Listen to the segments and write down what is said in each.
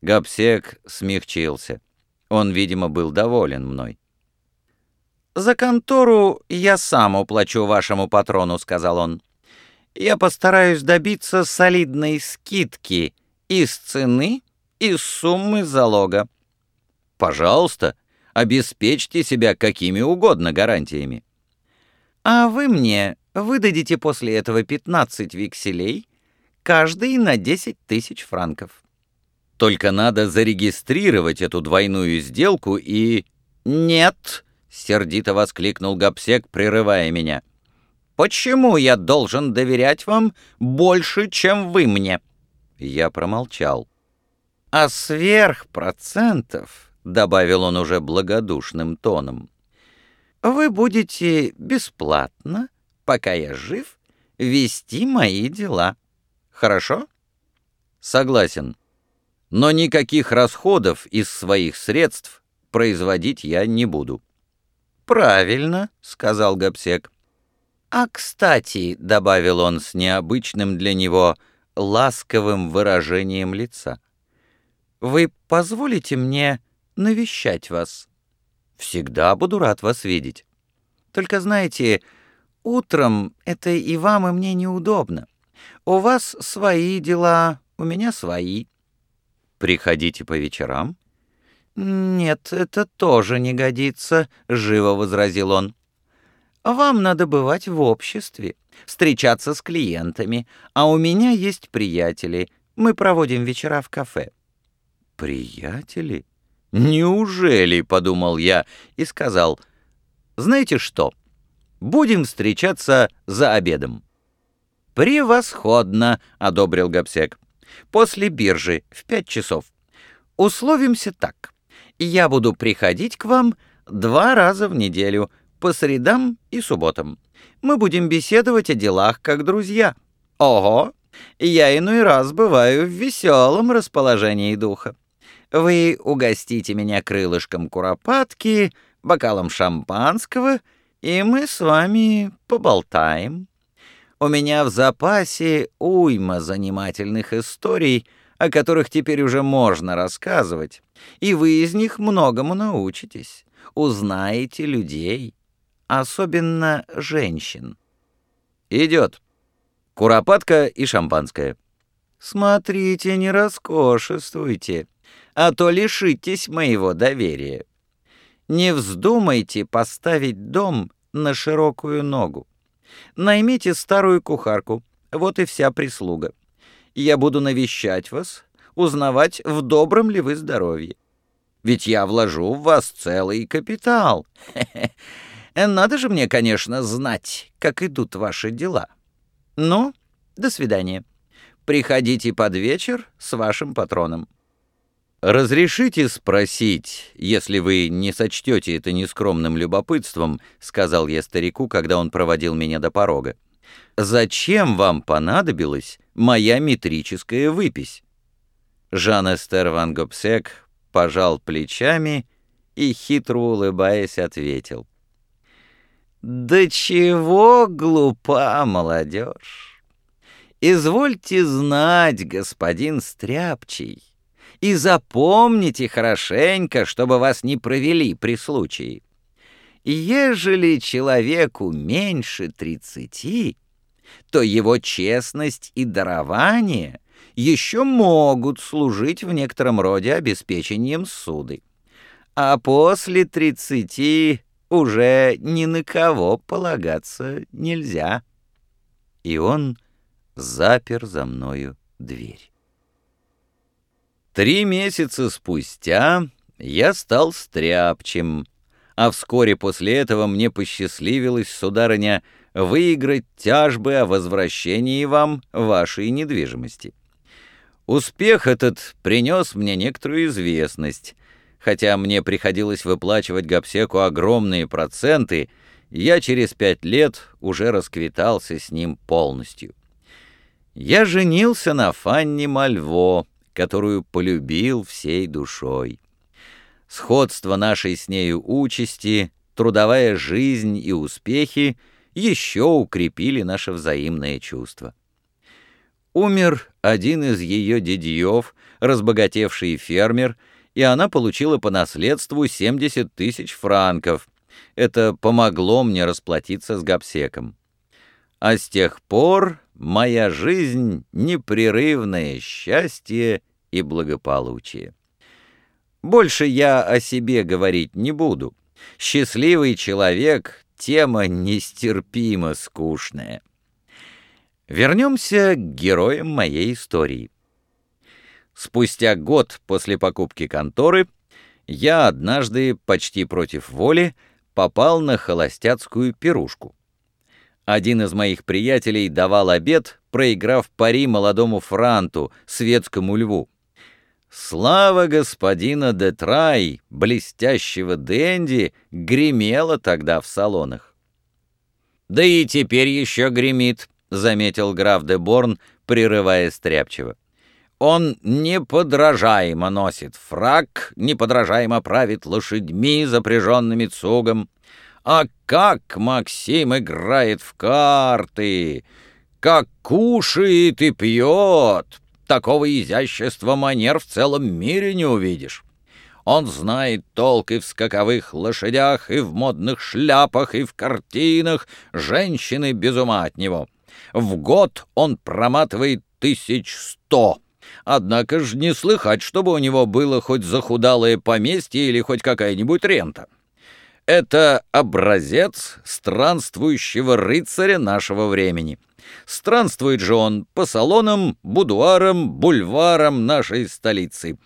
Гапсек смягчился. Он, видимо, был доволен мной. «За контору я сам уплачу вашему патрону», — сказал он. «Я постараюсь добиться солидной скидки из цены, из суммы залога». «Пожалуйста, обеспечьте себя какими угодно гарантиями». «А вы мне выдадите после этого 15 векселей, каждый на 10 тысяч франков». «Только надо зарегистрировать эту двойную сделку и...» «Нет», — сердито воскликнул Гапсек, прерывая меня. «Почему я должен доверять вам больше, чем вы мне?» Я промолчал. «А сверх процентов», — добавил он уже благодушным тоном, «вы будете бесплатно, пока я жив, вести мои дела. Хорошо?» «Согласен. Но никаких расходов из своих средств производить я не буду». «Правильно», — сказал Гапсек. «А, кстати», — добавил он с необычным для него ласковым выражением лица, «вы позволите мне навещать вас? Всегда буду рад вас видеть. Только знаете, утром это и вам, и мне неудобно. У вас свои дела, у меня свои». «Приходите по вечерам?» «Нет, это тоже не годится», — живо возразил он. «Вам надо бывать в обществе, встречаться с клиентами, а у меня есть приятели. Мы проводим вечера в кафе». «Приятели? Неужели?» — подумал я и сказал. «Знаете что? Будем встречаться за обедом». «Превосходно!» — одобрил Гапсек. «После биржи в пять часов. Условимся так я буду приходить к вам два раза в неделю, по средам и субботам. Мы будем беседовать о делах как друзья. Ого! Я иной раз бываю в веселом расположении духа. Вы угостите меня крылышком куропатки, бокалом шампанского, и мы с вами поболтаем. У меня в запасе уйма занимательных историй — о которых теперь уже можно рассказывать, и вы из них многому научитесь, узнаете людей, особенно женщин. Идет. Куропатка и шампанское. Смотрите, не роскошествуйте, а то лишитесь моего доверия. Не вздумайте поставить дом на широкую ногу. Наймите старую кухарку, вот и вся прислуга я буду навещать вас, узнавать, в добром ли вы здоровье. Ведь я вложу в вас целый капитал. Надо же мне, конечно, знать, как идут ваши дела. Ну, до свидания. Приходите под вечер с вашим патроном. «Разрешите спросить, если вы не сочтете это нескромным любопытством», — сказал я старику, когда он проводил меня до порога. «Зачем вам понадобилось моя метрическая выпись. Жан-Эстер Ван Гопсек пожал плечами и, хитро улыбаясь, ответил. «Да чего глупа молодежь! Извольте знать, господин Стряпчий, и запомните хорошенько, чтобы вас не провели при случае. Ежели человеку меньше тридцати, то его честность и дарование еще могут служить в некотором роде обеспечением суды. А после тридцати уже ни на кого полагаться нельзя. И он запер за мною дверь. Три месяца спустя я стал стряпчем, а вскоре после этого мне посчастливилось, сударыня, выиграть тяжбы о возвращении вам вашей недвижимости. Успех этот принес мне некоторую известность. Хотя мне приходилось выплачивать Гапсеку огромные проценты, я через пять лет уже расквитался с ним полностью. Я женился на Фанни Мальво, которую полюбил всей душой. Сходство нашей с нею участи, трудовая жизнь и успехи — еще укрепили наше взаимное чувство. Умер один из ее дядьев, разбогатевший фермер, и она получила по наследству 70 тысяч франков. Это помогло мне расплатиться с гапсеком. А с тех пор моя жизнь — непрерывное счастье и благополучие. Больше я о себе говорить не буду. Счастливый человек — тема нестерпимо скучная. Вернемся к героям моей истории. Спустя год после покупки конторы я однажды, почти против воли, попал на холостяцкую пирушку. Один из моих приятелей давал обед, проиграв пари молодому франту, светскому льву. Слава господина Детрай, блестящего Дэнди, гремела тогда в салонах. «Да и теперь еще гремит», — заметил граф де Борн, прерывая стряпчиво. «Он неподражаемо носит фрак, неподражаемо правит лошадьми, запряженными цугом. А как Максим играет в карты, как кушает и пьет!» Такого изящества манер в целом мире не увидишь. Он знает толк и в скаковых лошадях, и в модных шляпах, и в картинах. Женщины без ума от него. В год он проматывает тысяч сто. Однако ж не слыхать, чтобы у него было хоть захудалое поместье или хоть какая-нибудь рента. Это образец странствующего рыцаря нашего времени. Странствует же он по салонам, будуарам, бульварам нашей столицы.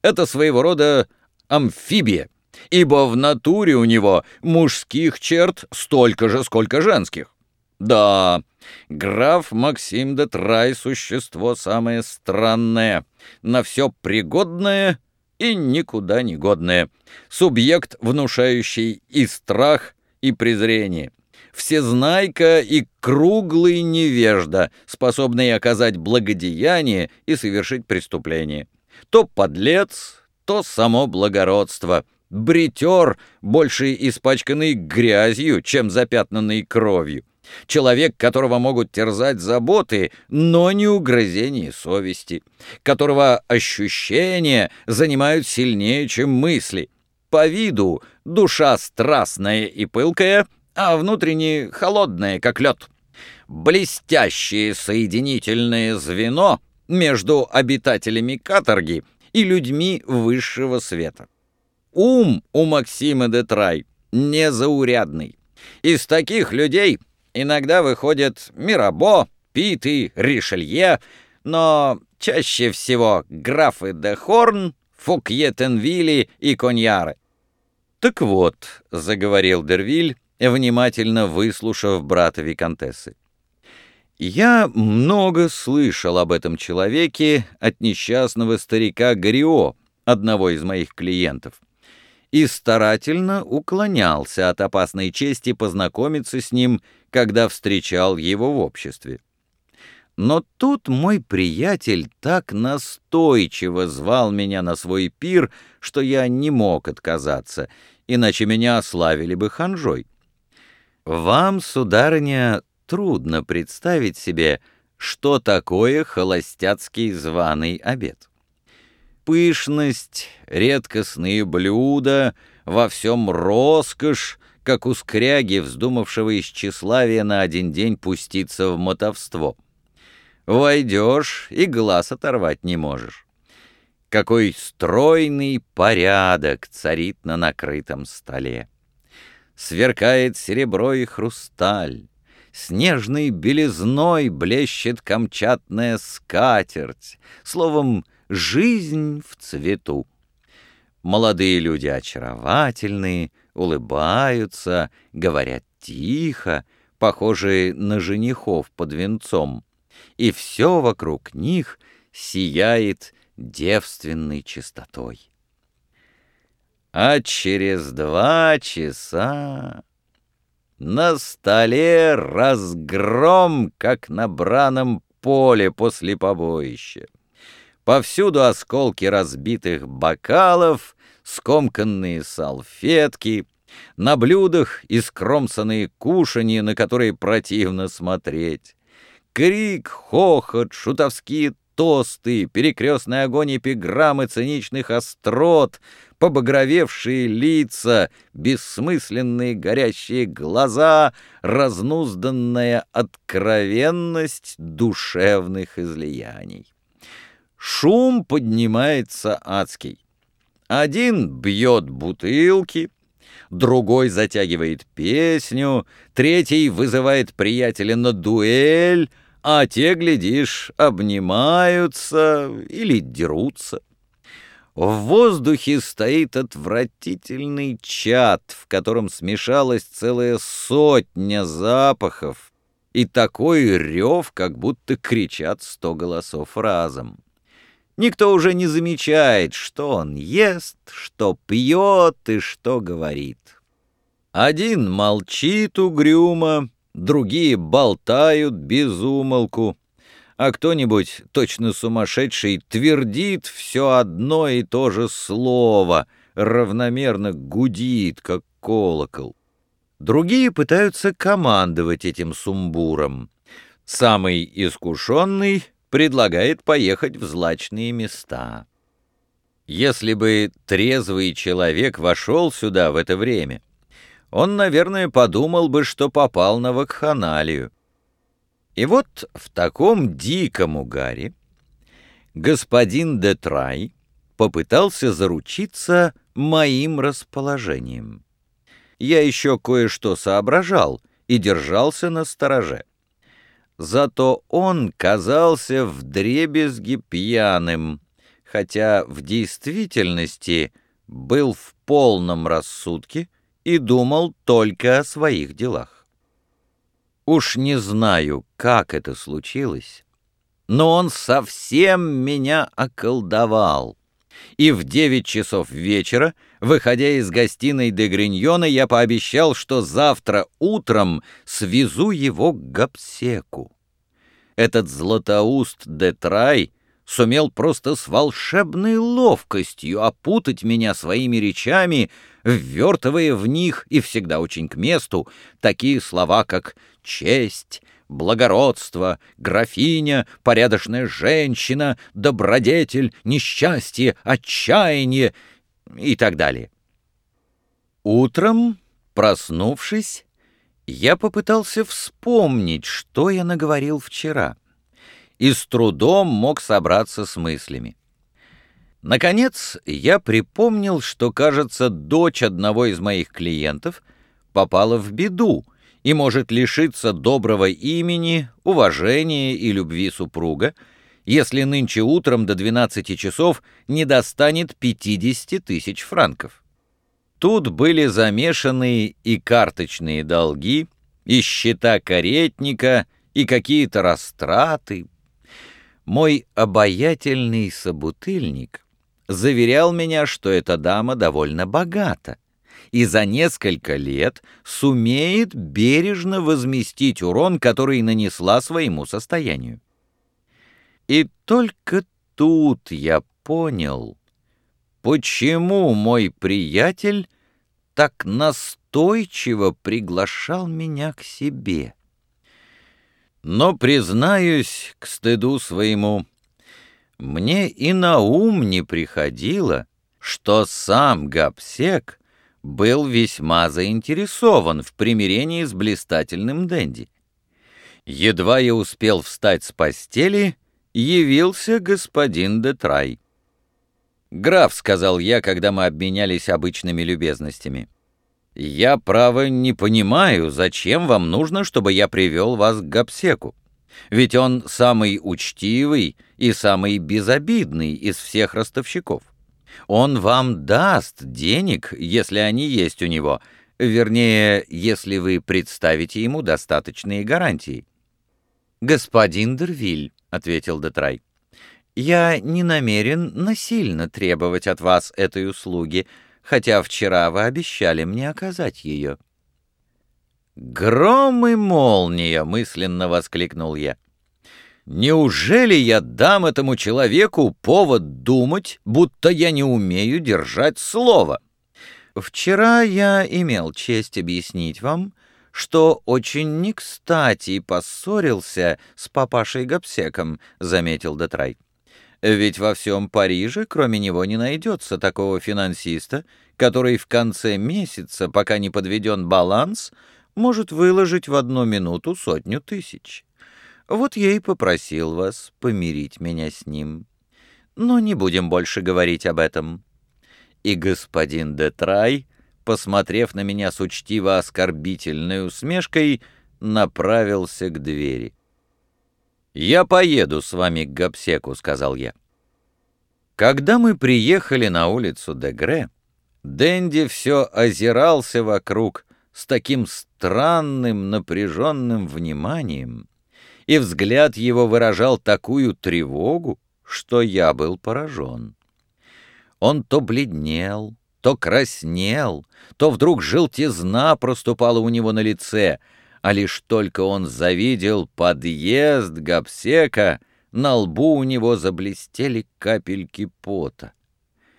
Это своего рода амфибия, ибо в натуре у него мужских черт столько же, сколько женских. Да, граф Максим де Трай — существо самое странное, на все пригодное и никуда не годное. Субъект, внушающий и страх, и презрение всезнайка и круглый невежда, способный оказать благодеяние и совершить преступление. То подлец, то само благородство, бритер, больше испачканный грязью, чем запятнанный кровью. Человек, которого могут терзать заботы, но не угрызения совести, которого ощущения занимают сильнее, чем мысли. По виду душа страстная и пылкая — а внутренне холодное, как лед. Блестящее соединительное звено между обитателями каторги и людьми высшего света. Ум у Максима де Трай незаурядный. Из таких людей иногда выходят Мирабо, Питы, Ришелье, но чаще всего графы де Хорн, Фукьетенвилли и Коньяры. «Так вот», — заговорил Дервиль, внимательно выслушав брата Викантессы. «Я много слышал об этом человеке от несчастного старика Горио, одного из моих клиентов, и старательно уклонялся от опасной чести познакомиться с ним, когда встречал его в обществе. Но тут мой приятель так настойчиво звал меня на свой пир, что я не мог отказаться, иначе меня ославили бы ханжой. Вам, сударыня, трудно представить себе, что такое холостяцкий званый обед. Пышность, редкостные блюда, во всем роскошь, как у скряги, вздумавшего из тщеславия на один день пуститься в мотовство. Войдешь и глаз оторвать не можешь. Какой стройный порядок царит на накрытом столе сверкает серебро и хрусталь, снежной белизной блещет камчатная скатерть, словом, жизнь в цвету. Молодые люди очаровательные, улыбаются, говорят тихо, похожие на женихов под венцом, и все вокруг них сияет девственной чистотой. А через два часа на столе разгром, как на браном поле после побоища. Повсюду осколки разбитых бокалов, скомканные салфетки, на блюдах искромсанные кушанья, на которые противно смотреть. Крик, хохот, шутовские тосты, перекрестный огонь эпиграммы циничных острот, побагровевшие лица, бессмысленные горящие глаза, разнузданная откровенность душевных излияний. Шум поднимается адский. Один бьет бутылки, другой затягивает песню, третий вызывает приятеля на дуэль, а те, глядишь, обнимаются или дерутся. В воздухе стоит отвратительный чад, в котором смешалась целая сотня запахов, и такой рев, как будто кричат сто голосов разом. Никто уже не замечает, что он ест, что пьет и что говорит. Один молчит угрюмо, другие болтают без умолку, а кто-нибудь, точно сумасшедший, твердит все одно и то же слово, равномерно гудит, как колокол. Другие пытаются командовать этим сумбуром. Самый искушенный предлагает поехать в злачные места. Если бы трезвый человек вошел сюда в это время, он, наверное, подумал бы, что попал на вакханалию. И вот в таком диком угаре господин Детрай попытался заручиться моим расположением. Я еще кое-что соображал и держался на стороже. Зато он казался вдребезги пьяным, хотя в действительности был в полном рассудке — и думал только о своих делах. Уж не знаю, как это случилось, но он совсем меня околдовал. И в девять часов вечера, выходя из гостиной де Гриньона, я пообещал, что завтра утром свезу его к Гапсеку. Этот златоуст де Трай сумел просто с волшебной ловкостью опутать меня своими речами, ввертывая в них, и всегда очень к месту, такие слова, как «честь», благородство, графиня, порядочная женщина, добродетель, несчастье, отчаяние и так далее. Утром, проснувшись, я попытался вспомнить, что я наговорил вчера — и с трудом мог собраться с мыслями. Наконец, я припомнил, что, кажется, дочь одного из моих клиентов попала в беду и может лишиться доброго имени, уважения и любви супруга, если нынче утром до 12 часов не достанет 50 тысяч франков. Тут были замешаны и карточные долги, и счета каретника, и какие-то растраты, мой обаятельный собутыльник заверял меня, что эта дама довольно богата и за несколько лет сумеет бережно возместить урон, который нанесла своему состоянию. И только тут я понял, почему мой приятель так настойчиво приглашал меня к себе. Но, признаюсь, к стыду своему, мне и на ум не приходило, что сам Гапсек был весьма заинтересован в примирении с блистательным Дэнди. Едва я успел встать с постели, явился господин Детрай. «Граф», — сказал я, когда мы обменялись обычными любезностями, — «Я, право, не понимаю, зачем вам нужно, чтобы я привел вас к Гапсеку? Ведь он самый учтивый и самый безобидный из всех ростовщиков. Он вам даст денег, если они есть у него, вернее, если вы представите ему достаточные гарантии». «Господин Дервиль», — ответил Детрай, — «я не намерен насильно требовать от вас этой услуги, — хотя вчера вы обещали мне оказать ее». «Гром и молния!» — мысленно воскликнул я. «Неужели я дам этому человеку повод думать, будто я не умею держать слово?» «Вчера я имел честь объяснить вам, что очень не кстати поссорился с папашей Гапсеком», — заметил Детрай. «Ведь во всем Париже кроме него не найдется такого финансиста, который в конце месяца, пока не подведен баланс, может выложить в одну минуту сотню тысяч. Вот я и попросил вас помирить меня с ним. Но не будем больше говорить об этом». И господин Детрай посмотрев на меня с учтиво-оскорбительной усмешкой, направился к двери. «Я поеду с вами к Гапсеку», — сказал я. Когда мы приехали на улицу Дегре, Дэнди все озирался вокруг с таким странным напряженным вниманием, и взгляд его выражал такую тревогу, что я был поражен. Он то бледнел, то краснел, то вдруг желтизна проступала у него на лице, а лишь только он завидел подъезд Гапсека, на лбу у него заблестели капельки пота.